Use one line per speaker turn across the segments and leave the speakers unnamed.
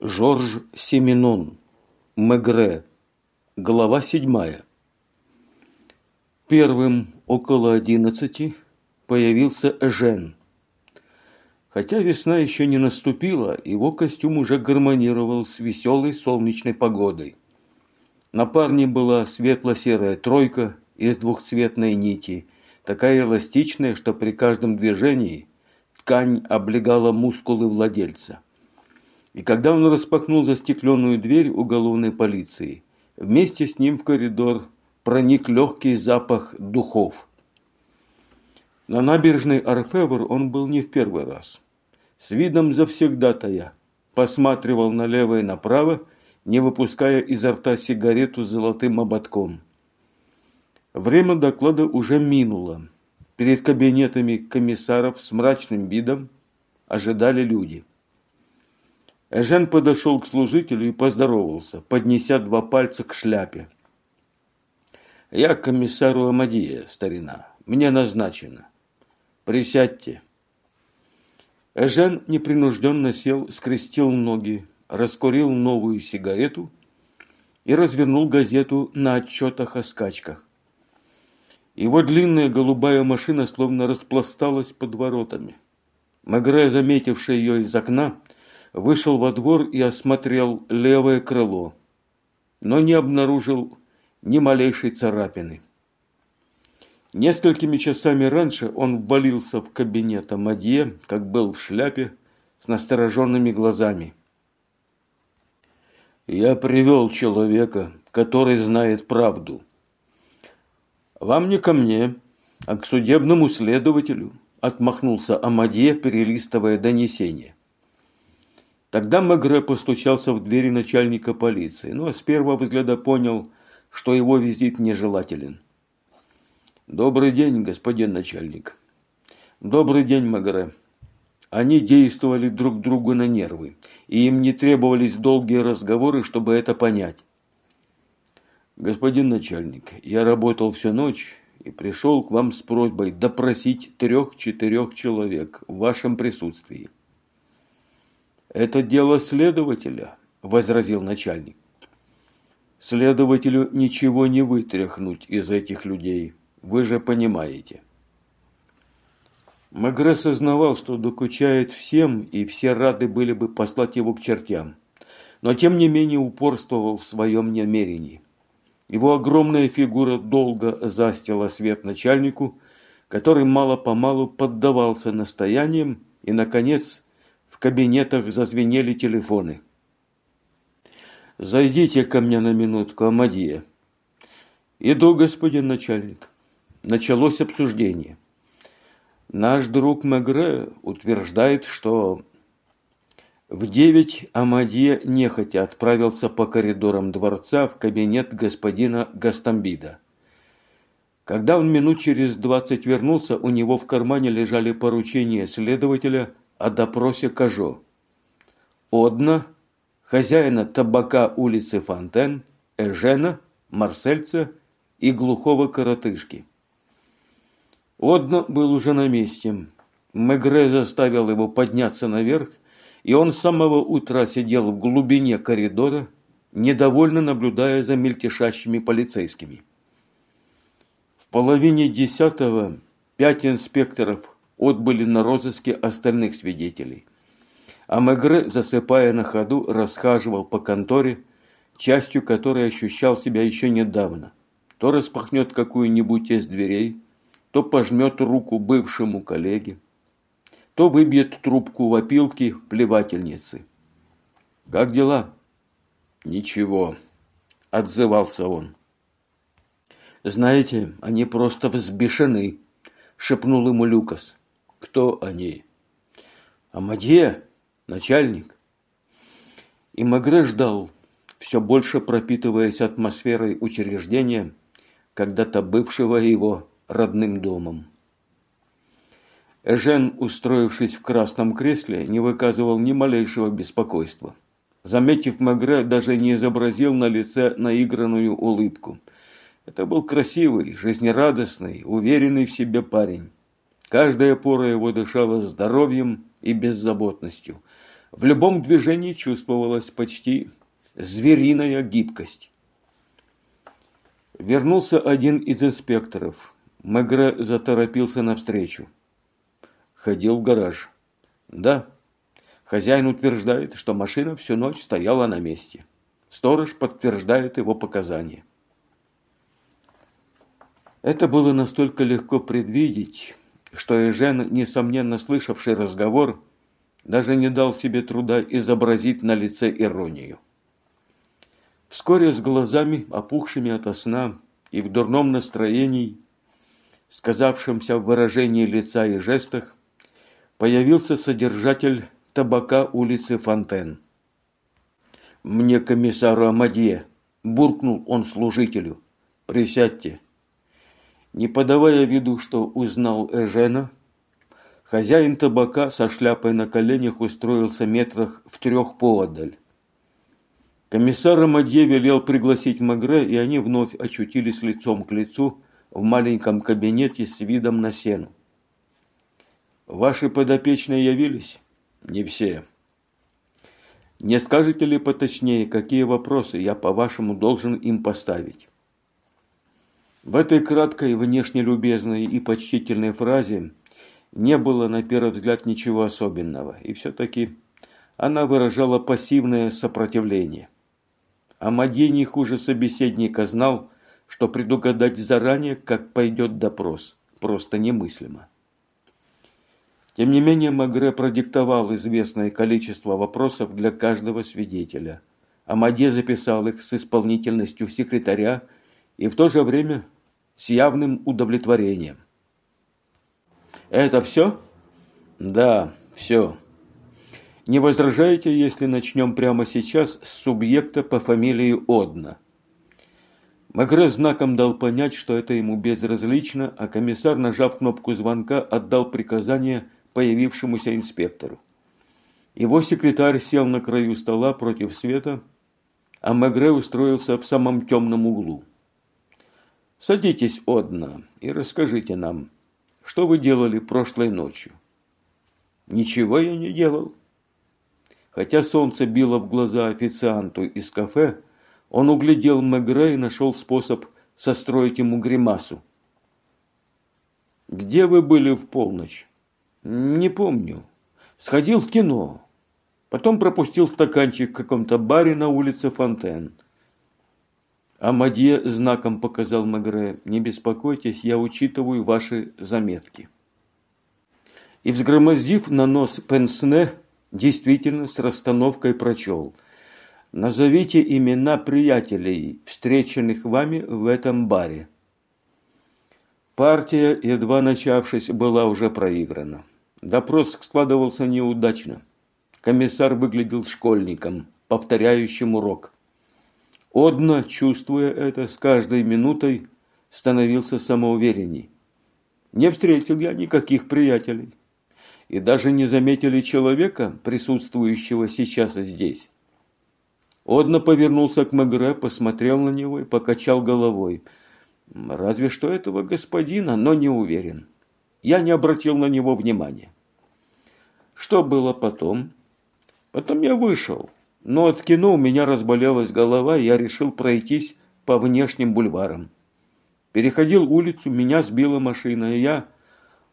Жорж Семенон. Мегре. Глава седьмая. Первым около одиннадцати появился Эжен. Хотя весна еще не наступила, его костюм уже гармонировал с веселой солнечной погодой. На парне была светло-серая тройка из двухцветной нити, такая эластичная, что при каждом движении ткань облегала мускулы владельца. И когда он распахнул застекленную дверь уголовной полиции, вместе с ним в коридор проник легкий запах духов. На набережной Арфевр он был не в первый раз. С видом завсегдатая посматривал налево и направо, не выпуская изо рта сигарету с золотым ободком. Время доклада уже минуло. Перед кабинетами комиссаров с мрачным видом ожидали люди. Эжен подошел к служителю и поздоровался, поднеся два пальца к шляпе. «Я к комиссару Амадия, старина. Мне назначено. Присядьте». Эжен непринужденно сел, скрестил ноги, раскурил новую сигарету и развернул газету на отчетах о скачках. Его длинная голубая машина словно распласталась под воротами. Мегре, заметивший ее из окна, вышел во двор и осмотрел левое крыло, но не обнаружил ни малейшей царапины. Несколькими часами раньше он ввалился в кабинет Амадье, как был в шляпе, с настороженными глазами. «Я привел человека, который знает правду». «Вам не ко мне, а к судебному следователю», – отмахнулся Амадье, перелистывая донесение. Тогда Мегре постучался в двери начальника полиции, но с первого взгляда понял, что его визит нежелателен. «Добрый день, господин начальник». «Добрый день, Мегре». Они действовали друг другу на нервы, и им не требовались долгие разговоры, чтобы это понять. «Господин начальник, я работал всю ночь и пришел к вам с просьбой допросить трех-четырех человек в вашем присутствии. «Это дело следователя», – возразил начальник. «Следователю ничего не вытряхнуть из этих людей, вы же понимаете». Мегре сознавал, что докучает всем, и все рады были бы послать его к чертям, но тем не менее упорствовал в своем намерении. Его огромная фигура долго застила свет начальнику, который мало-помалу поддавался настояниям и, наконец, в кабинетах зазвенели телефоны. «Зайдите ко мне на минутку, Амадия». «Иду, господин начальник». Началось обсуждение. Наш друг Мегре утверждает, что в девять Амадия нехотя отправился по коридорам дворца в кабинет господина Гастамбида. Когда он минут через двадцать вернулся, у него в кармане лежали поручения следователя о допросе Кажо. Одна, хозяина табака улицы Фонтен, Эжена, Марсельца и глухого коротышки. Одна был уже на месте. Мегре заставил его подняться наверх, и он с самого утра сидел в глубине коридора, недовольно наблюдая за мельтешащими полицейскими. В половине десятого пять инспекторов отбыли на розыске остальных свидетелей. А Мегре, засыпая на ходу, расхаживал по конторе, частью которой ощущал себя еще недавно. То распахнет какую-нибудь из дверей, то пожмет руку бывшему коллеге, то выбьет трубку в опилки плевательницы. «Как дела?» «Ничего», – отзывался он. «Знаете, они просто взбешены», – шепнул ему Люкас. Кто они? Амадье, начальник. И Магре ждал, все больше пропитываясь атмосферой учреждения, когда-то бывшего его родным домом. Эжен, устроившись в красном кресле, не выказывал ни малейшего беспокойства. Заметив Магре, даже не изобразил на лице наигранную улыбку. Это был красивый, жизнерадостный, уверенный в себе парень. Каждая пора его дышала здоровьем и беззаботностью. В любом движении чувствовалась почти звериная гибкость. Вернулся один из инспекторов. Мегре заторопился навстречу. Ходил в гараж. Да, хозяин утверждает, что машина всю ночь стояла на месте. Сторож подтверждает его показания. Это было настолько легко предвидеть, что Эжен, несомненно слышавший разговор, даже не дал себе труда изобразить на лице иронию. Вскоре с глазами, опухшими ото сна и в дурном настроении, сказавшимся в выражении лица и жестах, появился содержатель табака улицы Фонтен. «Мне комиссару Амадье!» – буркнул он служителю. «Присядьте!» Не подавая виду, что узнал Эжена, хозяин табака со шляпой на коленях устроился метрах в трех поодаль. Комиссар Амадье велел пригласить Магре, и они вновь очутились лицом к лицу в маленьком кабинете с видом на сену. «Ваши подопечные явились?» «Не все». «Не скажете ли поточнее, какие вопросы я, по-вашему, должен им поставить?» В этой краткой, внешне любезной и почтительной фразе не было, на первый взгляд, ничего особенного, и все-таки она выражала пассивное сопротивление. Амадей не хуже собеседника знал, что предугадать заранее, как пойдет допрос, просто немыслимо. Тем не менее, Магре продиктовал известное количество вопросов для каждого свидетеля. Амаде записал их с исполнительностью секретаря и в то же время с явным удовлетворением. «Это все?» «Да, все», не возражаете, если начнем прямо сейчас с субъекта по фамилии Одна? Магре знаком дал понять, что это ему безразлично, а комиссар, нажав кнопку звонка, отдал приказание появившемуся инспектору. Его секретарь сел на краю стола против света, а Мегре устроился в самом темном углу. «Садитесь, Одна, и расскажите нам, что вы делали прошлой ночью?» «Ничего я не делал. Хотя солнце било в глаза официанту из кафе, он углядел Мегре и нашел способ состроить ему гримасу. «Где вы были в полночь?» «Не помню. Сходил в кино. Потом пропустил стаканчик в каком-то баре на улице Фонтен». Амадье знаком показал Мегре. «Не беспокойтесь, я учитываю ваши заметки». И взгромоздив на нос пенсне, действительно с расстановкой прочел. Назовите имена приятелей, встреченных вами в этом баре. Партия, едва начавшись, была уже проиграна. Допрос складывался неудачно. Комиссар выглядел школьником, повторяющим урок. Одно, чувствуя это, с каждой минутой становился самоуверенней. Не встретил я никаких приятелей и даже не заметили человека, присутствующего сейчас здесь. Одно повернулся к Мегре, посмотрел на него и покачал головой. Разве что этого господина, но не уверен. Я не обратил на него внимания. Что было потом? Потом я вышел, но от кино у меня разболелась голова, и я решил пройтись по внешним бульварам. Переходил улицу, меня сбила машина, и я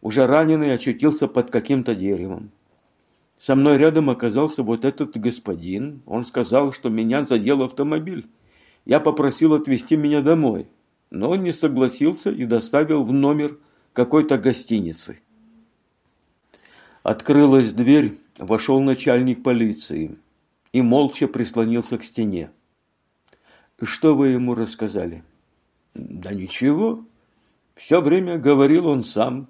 уже раненый очутился под каким-то деревом. Со мной рядом оказался вот этот господин. Он сказал, что меня задел автомобиль. Я попросил отвезти меня домой, но он не согласился и доставил в номер какой-то гостиницы. Открылась дверь, вошел начальник полиции и молча прислонился к стене. «Что вы ему рассказали?» «Да ничего. Все время говорил он сам,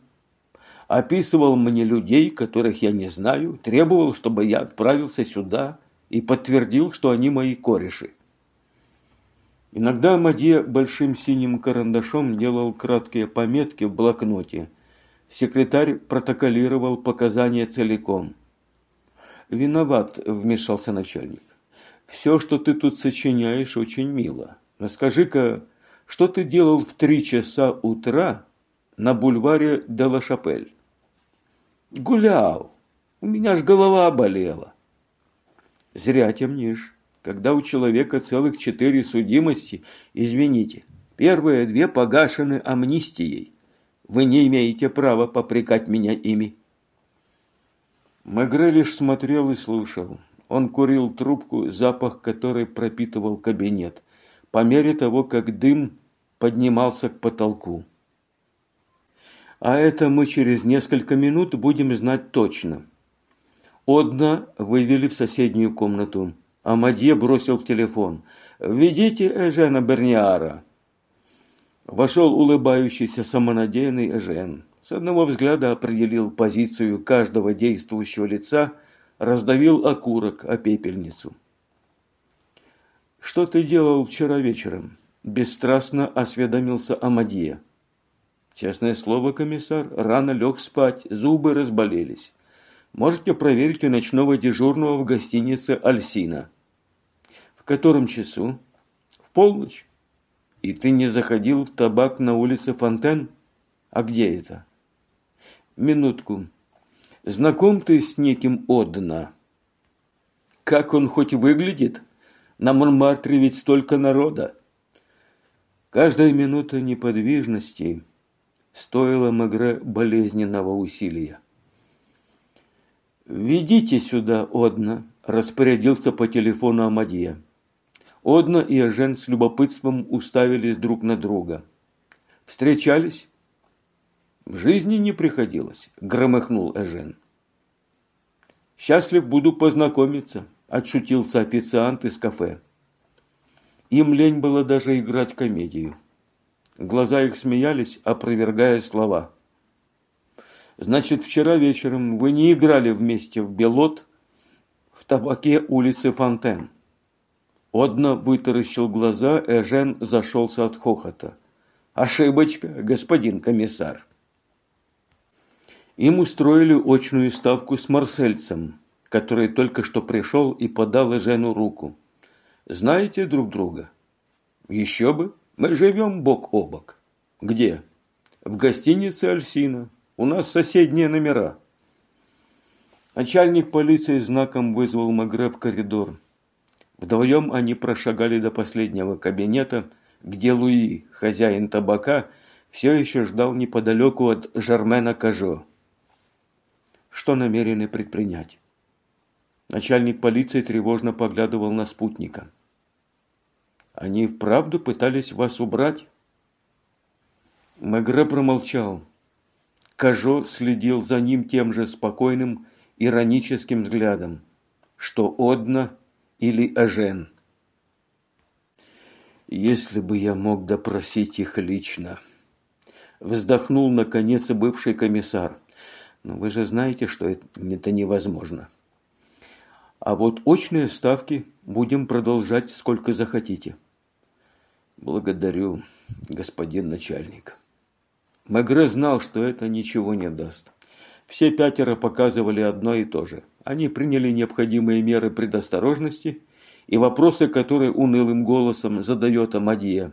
описывал мне людей, которых я не знаю, требовал, чтобы я отправился сюда и подтвердил, что они мои кореши. Иногда Мадье большим синим карандашом делал краткие пометки в блокноте. Секретарь протоколировал показания целиком. «Виноват», – вмешался начальник. «Все, что ты тут сочиняешь, очень мило. Но скажи-ка, что ты делал в три часа утра на бульваре Делашапель?» Гулял. У меня ж голова болела. Зря темнишь. Когда у человека целых четыре судимости, извините, первые две погашены амнистией. Вы не имеете права попрекать меня ими. Мегре лишь смотрел и слушал. Он курил трубку, запах которой пропитывал кабинет, по мере того, как дым поднимался к потолку. А это мы через несколько минут будем знать точно. Одна вывели в соседнюю комнату. Амадье бросил в телефон. «Введите Эжена Берниара». Вошел улыбающийся самонадеянный Эжен. С одного взгляда определил позицию каждого действующего лица, раздавил окурок о пепельницу. «Что ты делал вчера вечером?» – бесстрастно осведомился Амадье. Честное слово, комиссар, рано лег спать, зубы разболелись. Можете проверить у ночного дежурного в гостинице «Альсина». В котором часу? В полночь. И ты не заходил в табак на улице Фонтен? А где это? Минутку. Знаком ты с неким Одна? Как он хоть выглядит? На Монмартре ведь столько народа. Каждая минута неподвижности стоило Мегре болезненного усилия. «Ведите сюда, Одна», – распорядился по телефону Амадия. Одна и Эжен с любопытством уставились друг на друга. «Встречались?» «В жизни не приходилось», – громыхнул Эжен. «Счастлив буду познакомиться», – отшутился официант из кафе. Им лень было даже играть комедию. Глаза их смеялись, опровергая слова. «Значит, вчера вечером вы не играли вместе в Белот в табаке улицы Фонтен?» Одна вытаращил глаза, Эжен зашелся от хохота. «Ошибочка, господин комиссар!» Им устроили очную ставку с марсельцем, который только что пришел и подал Эжену руку. «Знаете друг друга?» «Еще бы!» Мы живем бок о бок. Где? В гостинице Альсина. У нас соседние номера. Начальник полиции знаком вызвал Магре в коридор. Вдвоем они прошагали до последнего кабинета, где Луи, хозяин табака, все еще ждал неподалеку от Жармена Кажо. Что намерены предпринять? Начальник полиции тревожно поглядывал на спутника. Они вправду пытались вас убрать? Мегре промолчал. Кажо следил за ним тем же спокойным, ироническим взглядом, что Одна или Ажен. Если бы я мог допросить их лично. Вздохнул, наконец, бывший комиссар. Но вы же знаете, что это невозможно. А вот очные ставки будем продолжать сколько захотите. Благодарю, господин начальник. Мегре знал, что это ничего не даст. Все пятеро показывали одно и то же. Они приняли необходимые меры предосторожности, и вопросы, которые унылым голосом задает Амадия,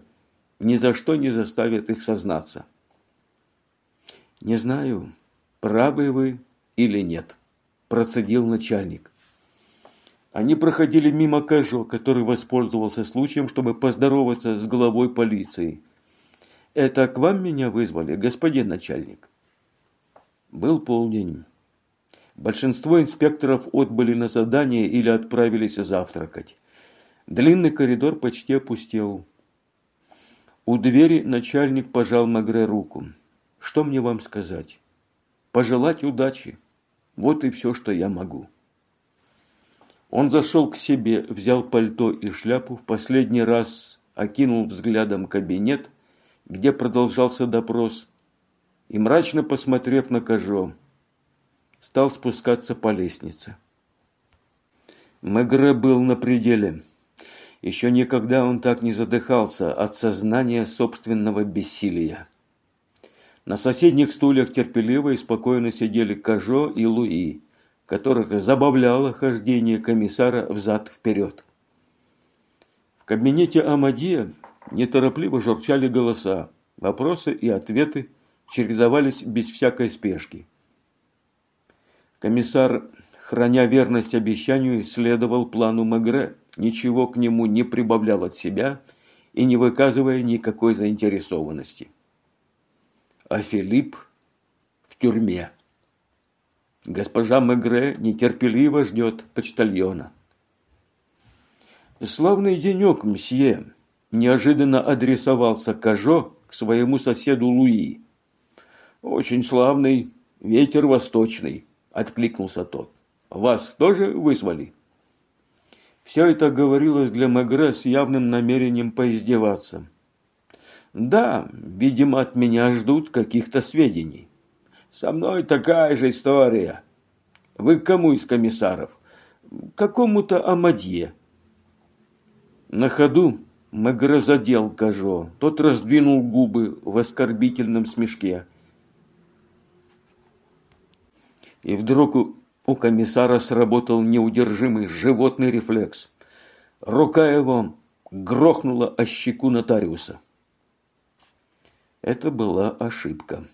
ни за что не заставят их сознаться. «Не знаю, правы вы или нет», – процедил начальник. Они проходили мимо Кажо, который воспользовался случаем, чтобы поздороваться с главой полиции. «Это к вам меня вызвали, господин начальник?» Был полдень. Большинство инспекторов отбыли на задание или отправились завтракать. Длинный коридор почти опустел. У двери начальник пожал Магре руку. «Что мне вам сказать? Пожелать удачи. Вот и все, что я могу». Он зашел к себе, взял пальто и шляпу, в последний раз окинул взглядом кабинет, где продолжался допрос, и, мрачно посмотрев на Кожо, стал спускаться по лестнице. Мегре был на пределе. Еще никогда он так не задыхался от сознания собственного бессилия. На соседних стульях терпеливо и спокойно сидели Кажо и Луи, которых забавляло хождение комиссара взад-вперед. В кабинете Амадия неторопливо журчали голоса, вопросы и ответы чередовались без всякой спешки. Комиссар храня верность обещанию, следовал плану Мегре, ничего к нему не прибавлял от себя и не выказывая никакой заинтересованности. А Филипп в тюрьме. Госпожа Мегре нетерпеливо ждет почтальона. «Славный денек, мсье!» Неожиданно адресовался Кажо к своему соседу Луи. «Очень славный, ветер восточный», – откликнулся тот. «Вас тоже вызвали?» Все это говорилось для Мегре с явным намерением поиздеваться. «Да, видимо, от меня ждут каких-то сведений. Со мной такая же история. Вы к кому из комиссаров? Какому-то Амадье». На ходу Мегре задел Кажо. Тот раздвинул губы в оскорбительном смешке. И вдруг у комиссара сработал неудержимый животный рефлекс. Рука его грохнула о щеку нотариуса. Это была ошибка.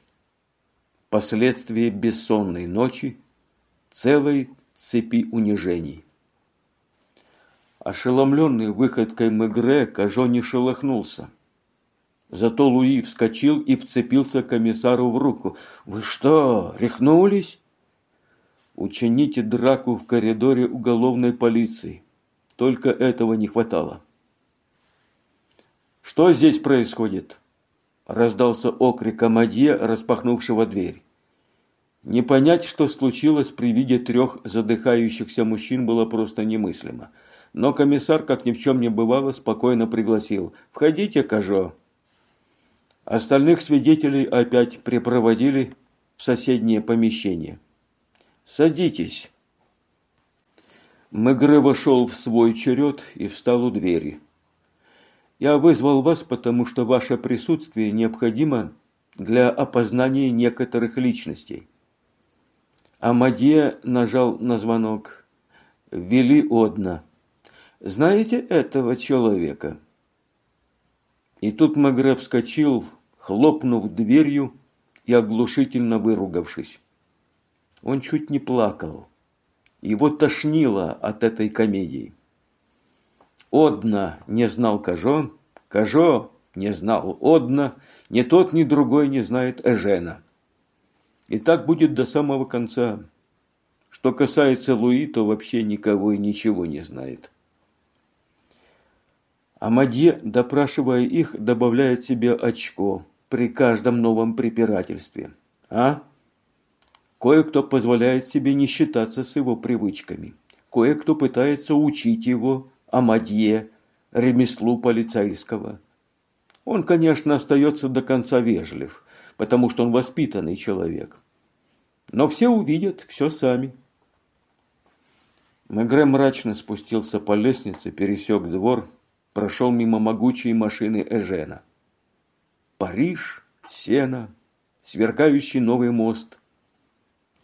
Последствия бессонной ночи, целой цепи унижений. Ошеломленный выходкой Мегре, Кажо не шелохнулся. Зато Луи вскочил и вцепился комиссару в руку. «Вы что, рехнулись?» «Учините драку в коридоре уголовной полиции. Только этого не хватало». «Что здесь происходит?» Раздался окрик Амадье, распахнувшего дверь. Не понять, что случилось при виде трех задыхающихся мужчин, было просто немыслимо. Но комиссар, как ни в чем не бывало, спокойно пригласил. «Входите, Кажо». Остальных свидетелей опять припроводили в соседнее помещение. «Садитесь». Мегре вошел в свой черед и встал у двери. «Я вызвал вас, потому что ваше присутствие необходимо для опознания некоторых личностей». Амадия нажал на звонок. «Вели одна». Знаете этого человека?» И тут Магре вскочил, хлопнув дверью и оглушительно выругавшись. Он чуть не плакал. Его тошнило от этой комедии. Одна не знал Кажо, Кажо не знал Одна, ни тот, ни другой не знает Эжена. И так будет до самого конца. Что касается Луи, то вообще никого и ничего не знает. Амадье, допрашивая их, добавляет себе очко при каждом новом препирательстве. А? Кое-кто позволяет себе не считаться с его привычками. Кое-кто пытается учить его, Амадье, ремеслу полицейского. Он, конечно, остается до конца вежлив, потому что он воспитанный человек. Но все увидят все сами. Мегре мрачно спустился по лестнице, пересек двор прошел мимо могучей машины Эжена. Париж, Сена, сверкающий новый мост.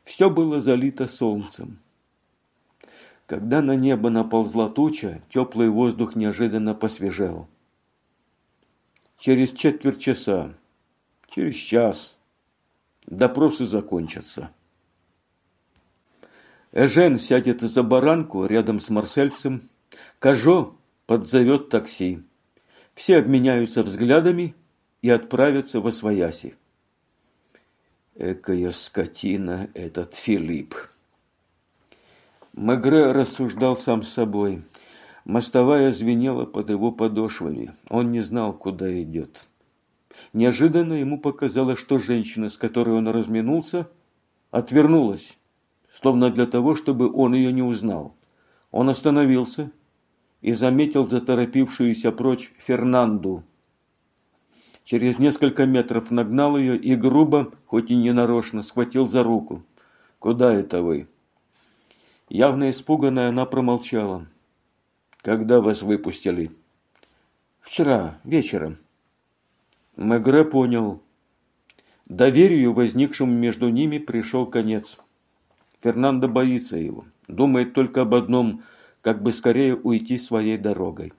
Все было залито солнцем. Когда на небо наползла туча, теплый воздух неожиданно посвежел. Через четверть часа, через час допросы закончатся. Эжен сядет за баранку рядом с марсельцем. Кажо подзовет такси. Все обменяются взглядами и отправятся во свояси. Экая скотина этот Филипп. Мегре рассуждал сам с собой. Мостовая звенела под его подошвами. Он не знал, куда идет. Неожиданно ему показалось, что женщина, с которой он разминулся, отвернулась, словно для того, чтобы он ее не узнал. Он остановился и заметил заторопившуюся прочь Фернанду. Через несколько метров нагнал ее и грубо, хоть и ненарочно, схватил за руку. «Куда это вы?» Явно испуганная, она промолчала. «Когда вас выпустили?» «Вчера, вечером». Мегре понял. Доверию, возникшему между ними, пришел конец. Фернандо боится его. Думает только об одном – как бы скорее уйти своей дорогой.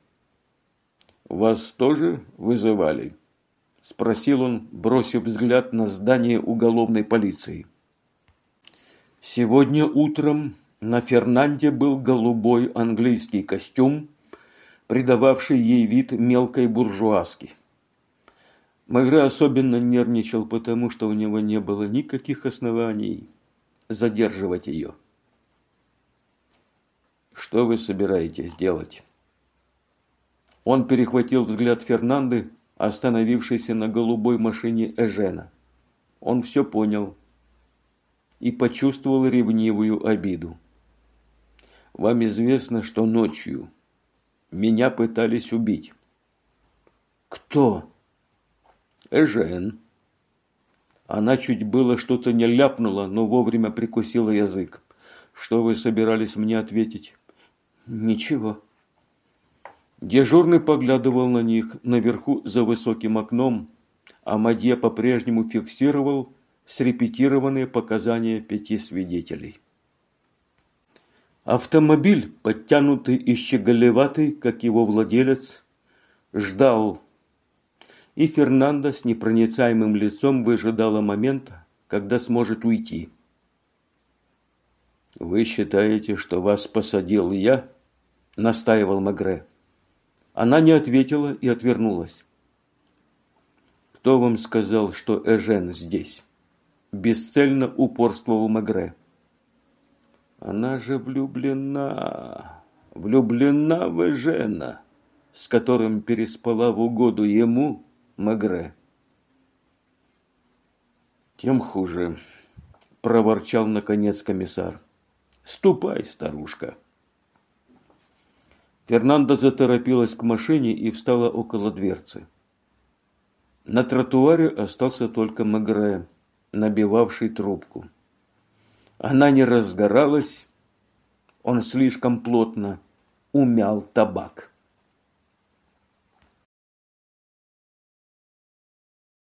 «Вас тоже вызывали?» – спросил он, бросив взгляд на здание уголовной полиции. Сегодня утром На Фернанде был голубой английский костюм, придававший ей вид мелкой буржуазки. Магре особенно нервничал, потому что у него не было никаких оснований задерживать ее. «Что вы собираетесь делать?» Он перехватил взгляд Фернанды, остановившейся на голубой машине Эжена. Он все понял и почувствовал ревнивую обиду. «Вам известно, что ночью меня пытались убить».
«Кто?»
Эжен. Она чуть было что-то не ляпнула, но вовремя прикусила язык. Что вы собирались мне ответить?
Ничего.
Дежурный поглядывал на них наверху за высоким окном, а Мадье по-прежнему фиксировал срепетированные показания пяти свидетелей. Автомобиль, подтянутый и щеголеватый, как его владелец, ждал и Фернандо с непроницаемым лицом выжидала момента, когда сможет уйти. «Вы считаете, что вас посадил я?» – настаивал Магре. Она не ответила и отвернулась. «Кто вам сказал, что Эжен здесь?» Бесцельно упорствовал Магре. «Она же влюблена, влюблена в Эжена, с которым переспала в угоду ему Мегре. «Тем хуже», – проворчал наконец комиссар. «Ступай, старушка». Фернандо заторопилась к машине и встала около дверцы. На тротуаре остался только Мегре, набивавший трубку. Она не разгоралась, он слишком плотно умял табак.